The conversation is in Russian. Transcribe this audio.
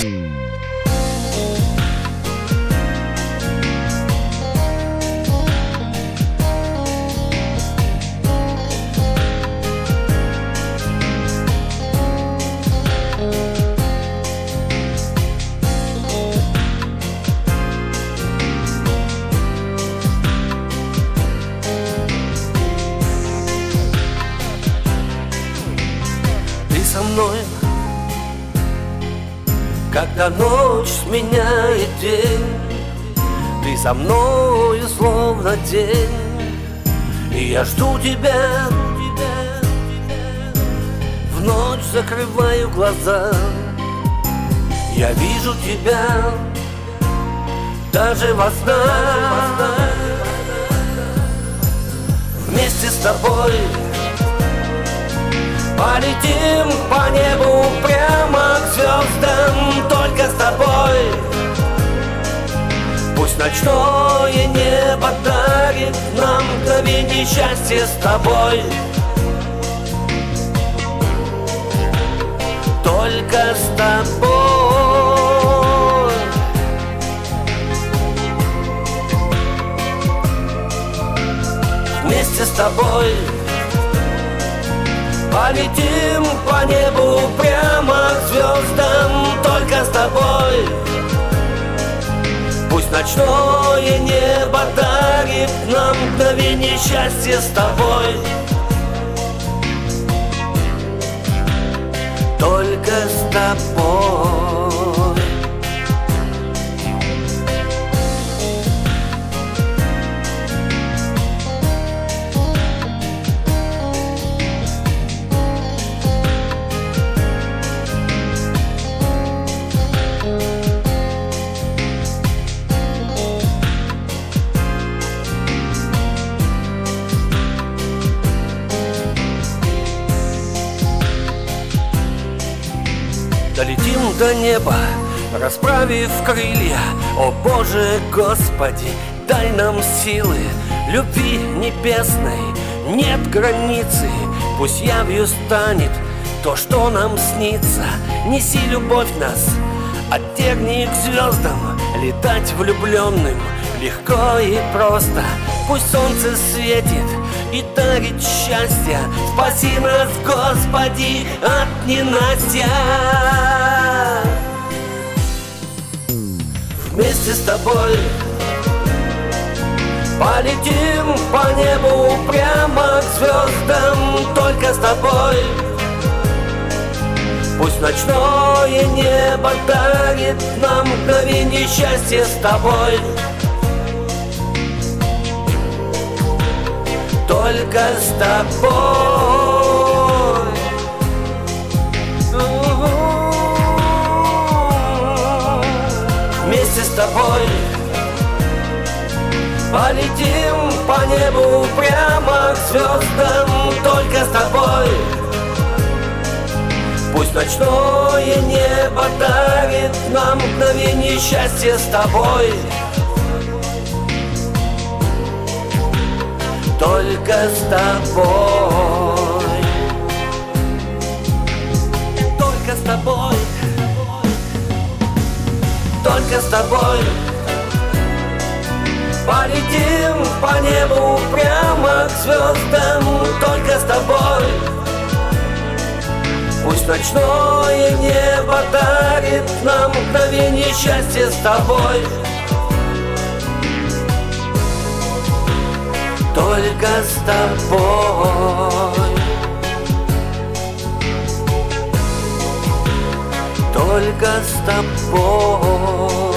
Ты Когда ночь сменяет день Ты со мною словно день. И я жду тебя В ночь закрываю глаза. Я вижу тебя Даже во снах. Вместе с тобой Полетим по небу прямо к звездам ночное небо дарит нам мгновение счастья с тобой. Только с тобой. Вместе с тобой. Полетим по небу прямо к звездам Только с тобой ночное небо дарит нам мгновение счастья с тобой. Только с тобой Долетим до неба, расправив крылья. О Боже Господи, дай нам силы Любви небесной. Нет границы Пусть явью станет то, что нам снится. Неси любовь нас, оттерни к звездам Летать влюбленным легко и просто. Пусть солнце светит и дарит счастье. Спаси нас, Господи, от ненастья. Вместе с тобой Полетим по небу прямо к звездам Только с тобой. Пусть ночное небо дарит нам мгновение счастья с тобой Только с тобой. Вместе с тобой Полетим по небу прямо к звездам Только с тобой. Пусть ночное небо дарит нам мгновение счастья с тобой Только с тобой. Только с тобой. Только с тобой. Полетим по небу прямо к звездам Только с тобой. Пусть ночное небо дарит нам мгновение счастья с тобой Только с тобой. Только с тобой